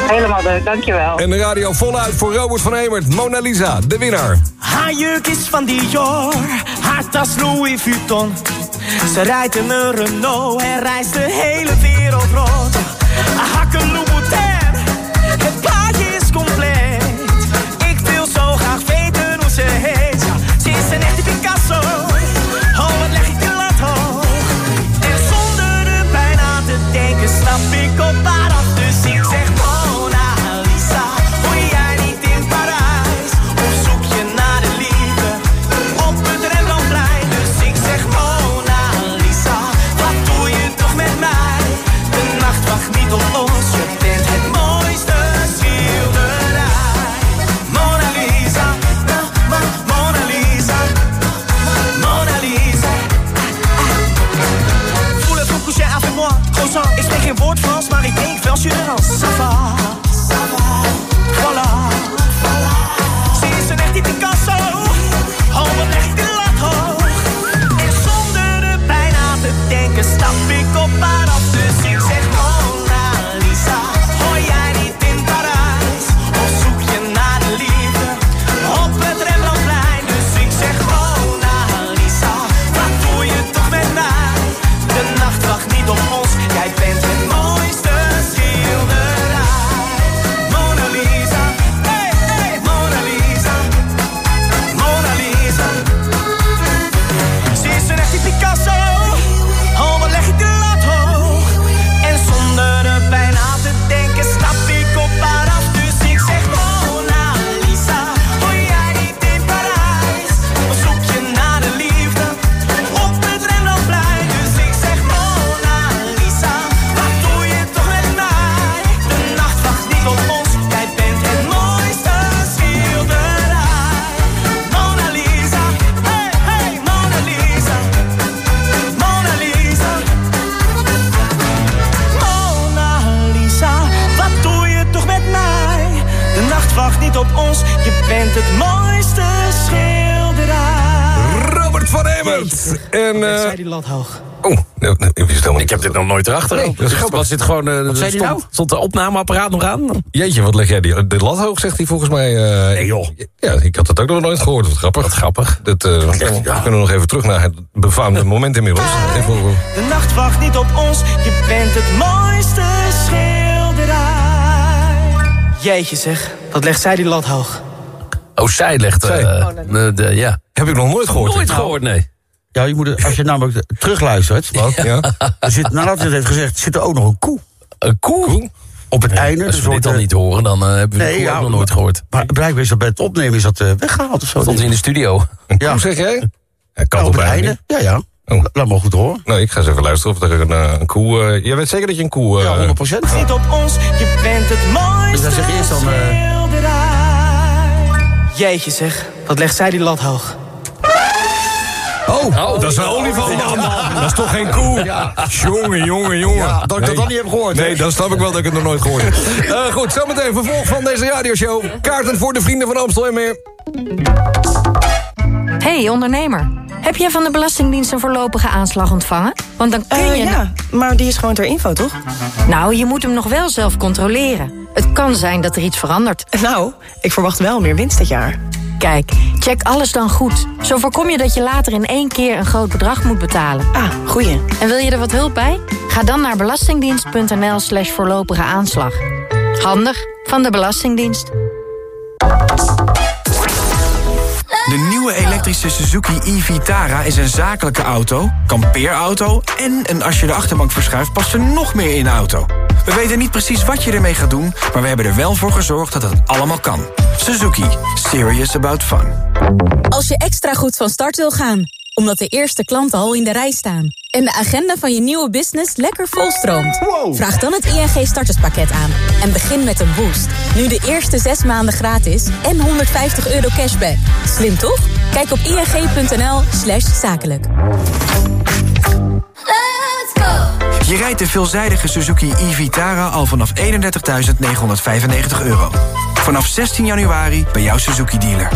Helemaal leuk, dankjewel. En de radio voluit voor Robert van Emert. Mona Lisa, de winnaar. Haar jurk is van Dior, haar tas Louis Vuitton. Ze rijdt in een Renault en reist de hele wereld rond. Hakken Louboutin, nog nooit erachter. Nee, dat is grappig. Was dit gewoon, Wat zei die stond, nou? stond de opnameapparaat nog aan? Jeetje, wat leg jij die? De lat hoog, zegt hij volgens mij. eh, Nee, joh. Ja, ik had dat ook nog nooit gehoord. Wat grappig. Wat grappig. Dat, eh, we kunnen nog even terug naar het befaamde moment inmiddels. Even, De nacht wacht niet op ons, je bent het mooiste schilderij. Jeetje zeg, wat legt zij die lat hoog? Oh, zij legt... eh, Zij. de, de- ja. Heb ik nog nooit gehoord. Nooit gehoord, nee. Ja, je moet, er- als je namelijk terugluistert, Wat? Ja. er zit, nadat hij het heeft gezegd, zit er ook nog een koe. Een koe? Op het einde. Als dus we dit wordt, dan eh, niet horen, dan eh, hebben we nee, de koe ja, ook nog nooit gehoord. Maar blijkbaar is dat bij het opnemen is dat eh, weggehaald of zo. Stond hij in de studio. Ja. Hoe zeg jij? Ja, kan op het einde. niet? Ja, ja. Oh. Laat maar goed horen. Nou, ik ga eens even luisteren of er een, een koe... eh, jij weet zeker dat je een koe... Ja, 100 procent. Niet op ons, je bent het mooiste Dus dan zeg je eerst dan, eh. Jeetje zeg, wat legt zij die lat hoog? Oh, dat is een olifant, man. Dat is toch geen koe? Jongen, jongen, jongen. Ja, dat ik dat dan niet heb gehoord, Nee, dan snap ik wel dat ik het nog nooit gehoord heb. Eh, goed, zometeen vervolg van deze radioshow. Kaarten voor de vrienden van Amstel en meer. Hey ondernemer, heb jij van de Belastingdienst een voorlopige aanslag ontvangen? Want dan kun Eh, je... ja, maar die is gewoon ter info, toch? Nou, je moet hem nog wel zelf controleren. Het kan zijn dat er iets verandert. Nou, ik verwacht wel meer winst dit jaar. Kijk, check alles dan goed. Zo voorkom je dat je later in één keer een groot bedrag moet betalen. Ah, goeie. En wil je er wat hulp bij? Ga dan naar belastingdienst.nl slash voorlopige aanslag. Handig van de Belastingdienst. De nieuwe elektrische Suzuki e-Vitara is een zakelijke auto, kampeerauto... en een als je de achterbank verschuift past er nog meer in de auto. We weten niet precies wat je ermee gaat doen... maar we hebben er wel voor gezorgd dat het allemaal kan. Suzuki. Serious about fun. Als je extra goed van start wil gaan, omdat de eerste klanten al in de rij staan... en de agenda van je nieuwe business lekker volstroomt... vraag dan het ING starterspakket aan en begin met een boost. Nu de eerste zes maanden gratis en 150 euro cashback. Slim toch? Kijk op ing.nl slash zakelijk. Je rijdt de veelzijdige Suzuki e-Vitara al vanaf 31.995 euro. Vanaf 16 januari bij jouw Suzuki-dealer.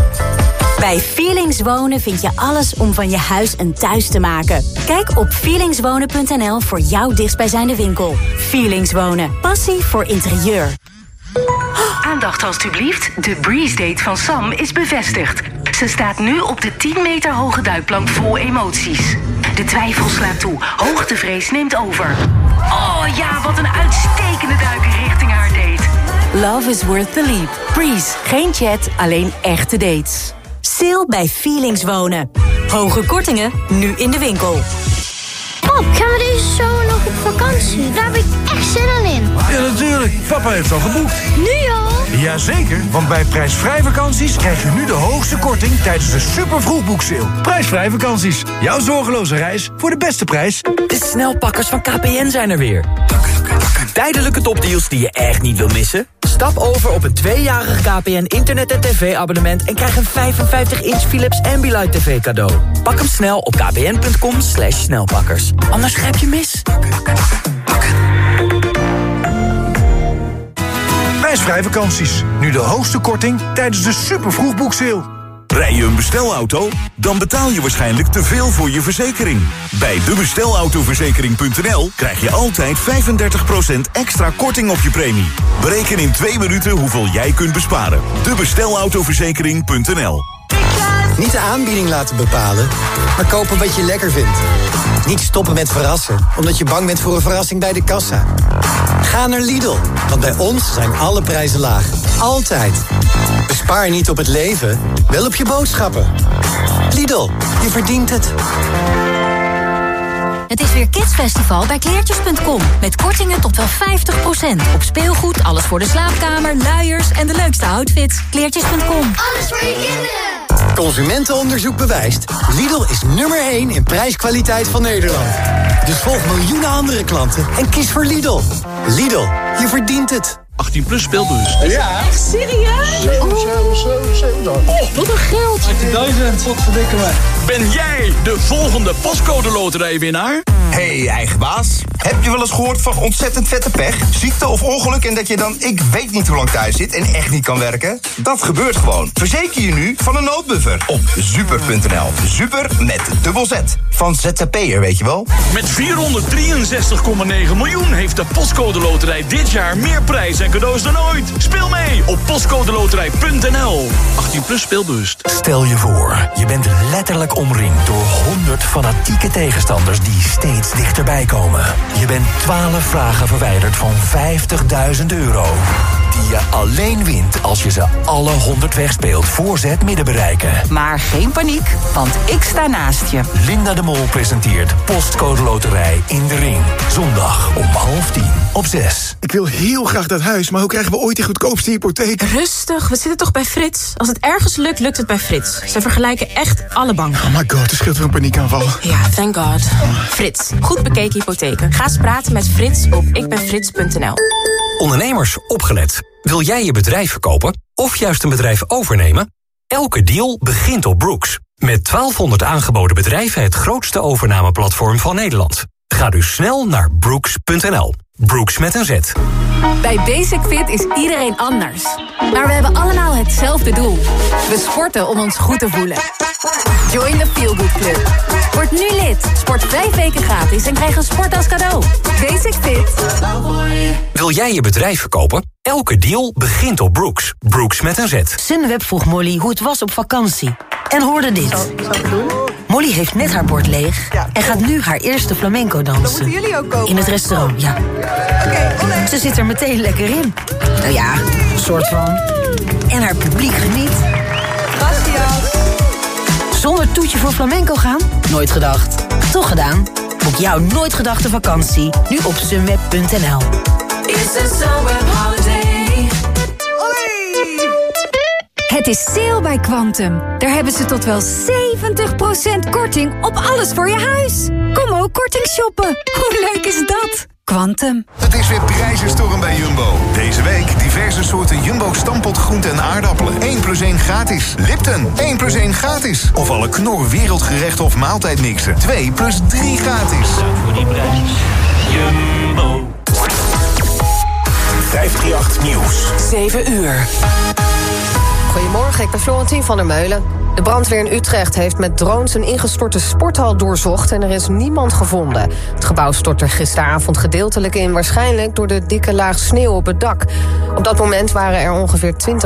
Bij Feelings Wonen vind je alles om van je huis een thuis te maken. Kijk op feelingswonen.nl voor jouw dichtstbijzijnde winkel. Feelings Wonen. Passie voor interieur. Aandacht alstublieft. De Breeze Date van Sam is bevestigd. Ze staat nu op de 10 meter hoge duikplank vol emoties. De twijfel slaat toe. Hoogtevrees neemt over. Oh ja, wat een uitstekende duiker richting haar date. Love is worth the leap. Breeze. Geen chat, alleen echte dates. Sale bij Feelings Wonen. Hoge kortingen, nu in de winkel. Pap, gaan we deze zomer nog op vakantie? Daar heb ik echt zin in. Ja, natuurlijk. Papa heeft al geboekt. Nu al? Jazeker, want bij prijsvrij vakanties krijg je nu de hoogste korting tijdens de super vroegboekseil. Prijsvrij vakanties. Jouw zorgeloze reis voor de beste prijs. De snelpakkers van KPN zijn er weer. Tijdelijke topdeals die je echt niet wil missen? Stap over op een tweejarig KPN internet- en tv-abonnement... en krijg een 55-inch Philips Ambilight TV cadeau. Pak hem snel op kpn.com slash snelpakkers. Anders grijp je mis. Prijsvrij vakanties. Nu de hoogste korting tijdens de super vroegboekseil. Rij je een bestelauto? Dan betaal je waarschijnlijk te veel voor je verzekering. Bij debestelautoverzekering.nl krijg je altijd 35% extra korting op je premie. Bereken in twee minuten hoeveel jij kunt besparen. Debestelautoverzekering.nl Niet de aanbieding laten bepalen, maar kopen wat je lekker vindt. Niet stoppen met verrassen, omdat je bang bent voor een verrassing bij de kassa. Ga naar Lidl, want bij ons zijn alle prijzen laag. Altijd. Bespaar niet op het leven, wel op je boodschappen. Lidl, je verdient het. Het is weer Kidsfestival bij kleertjes.com. Met kortingen tot wel 50%. Op speelgoed, alles voor de slaapkamer, luiers en de leukste outfits. Kleertjes.com. Alles voor je kinderen. Consumentenonderzoek bewijst. Lidl is nummer 1 in prijskwaliteit van Nederland. Dus volg miljoenen andere klanten en kies voor Lidl. Lidl, je verdient het. 18 plus speelbus. Ja. Echt serieus? Oh, wat een geld. 18.000, wat verdikken me. Ben jij de volgende postcode loterijwinnaar? Hey, eigen baas. Heb je wel eens gehoord van ontzettend vette pech? Ziekte of ongeluk en dat je dan ik weet niet hoe lang thuis zit en echt niet kan werken? Dat gebeurt gewoon. Verzeker je nu van een noodbuffer op super.nl. Super met dubbel Z. Van ZZP'er, weet je wel? Met 463,9 miljoen heeft de postcode loterij dit jaar meer prijs en cadeaus dan ooit. Speel mee op postcodeloterij.nl. 18 plus speelbewust. Stel je voor, je bent letterlijk omringd door 100 fanatieke tegenstanders die steeds dichterbij komen. Je bent 12 vragen verwijderd van 50.000 euro. Die je alleen wint als je ze alle 100 wegspeelt voor ze het midden bereiken. Maar geen paniek, want ik sta naast je. Linda de Mol presenteert Postcode Loterij in de Ring. Zondag om half tien op 6. Ik wil heel graag dat huis, maar hoe krijgen we ooit die goedkoopste hypotheek? Rustig, we zitten toch bij Frits? Als het ergens lukt, lukt het bij Frits. Ze vergelijken echt alle banken. Oh my god, er scheelt weer een paniekaanval. Ja, thank god. Frits, goed bekeken hypotheken. Ga eens praten met Frits op ikbenfrits.nl. Ondernemers, opgelet. Wil jij je bedrijf verkopen of juist een bedrijf overnemen? Elke deal begint op Brooks. Met 1200 aangeboden bedrijven het grootste overnameplatform van Nederland. Ga dus snel naar brooks.nl. Brooks met een Z. Bij Basic Fit is iedereen anders. Maar we hebben allemaal hetzelfde doel. We sporten om ons goed te voelen. Join the Feel Good Club. Word nu lid. Sport vijf weken gratis en krijg een sport als cadeau. Basic Fit. Wil jij je bedrijf verkopen? Elke deal begint op Brooks. Brooks met een Z. Sunweb vroeg Molly hoe het was op vakantie. En hoorde dit. Molly heeft net haar bord leeg en gaat nu haar eerste flamenco dansen. jullie ook komen. In het restaurant, ja. Ze zit er meteen lekker in. Nou ja, een soort van. En haar publiek geniet. Zonder toetje voor flamenco gaan? Nooit gedacht. Toch gedaan? Boek jouw nooit gedachte vakantie nu op sunweb.nl. Het is sale bij Quantum. Daar hebben ze tot wel 70% korting op alles voor je huis. Kom ook korting shoppen. Hoe leuk is dat? Quantum. Het is weer prijzenstorm bij Jumbo. Deze week diverse soorten Jumbo stampot groenten en aardappelen. 1 plus 1 gratis. Lipton, 1 plus 1 gratis. Of alle knor wereldgerechten of maaltijdmixen. 2 plus 3 gratis. Voor die prijs. Jumbo. 538 Nieuws. 7 uur. Goedemorgen, ik ben Florentien van der Meulen. De brandweer in Utrecht heeft met drones een ingestorte sporthal doorzocht... en er is niemand gevonden. Het gebouw stortte gisteravond gedeeltelijk in... waarschijnlijk door de dikke laag sneeuw op het dak. Op dat moment waren er ongeveer 20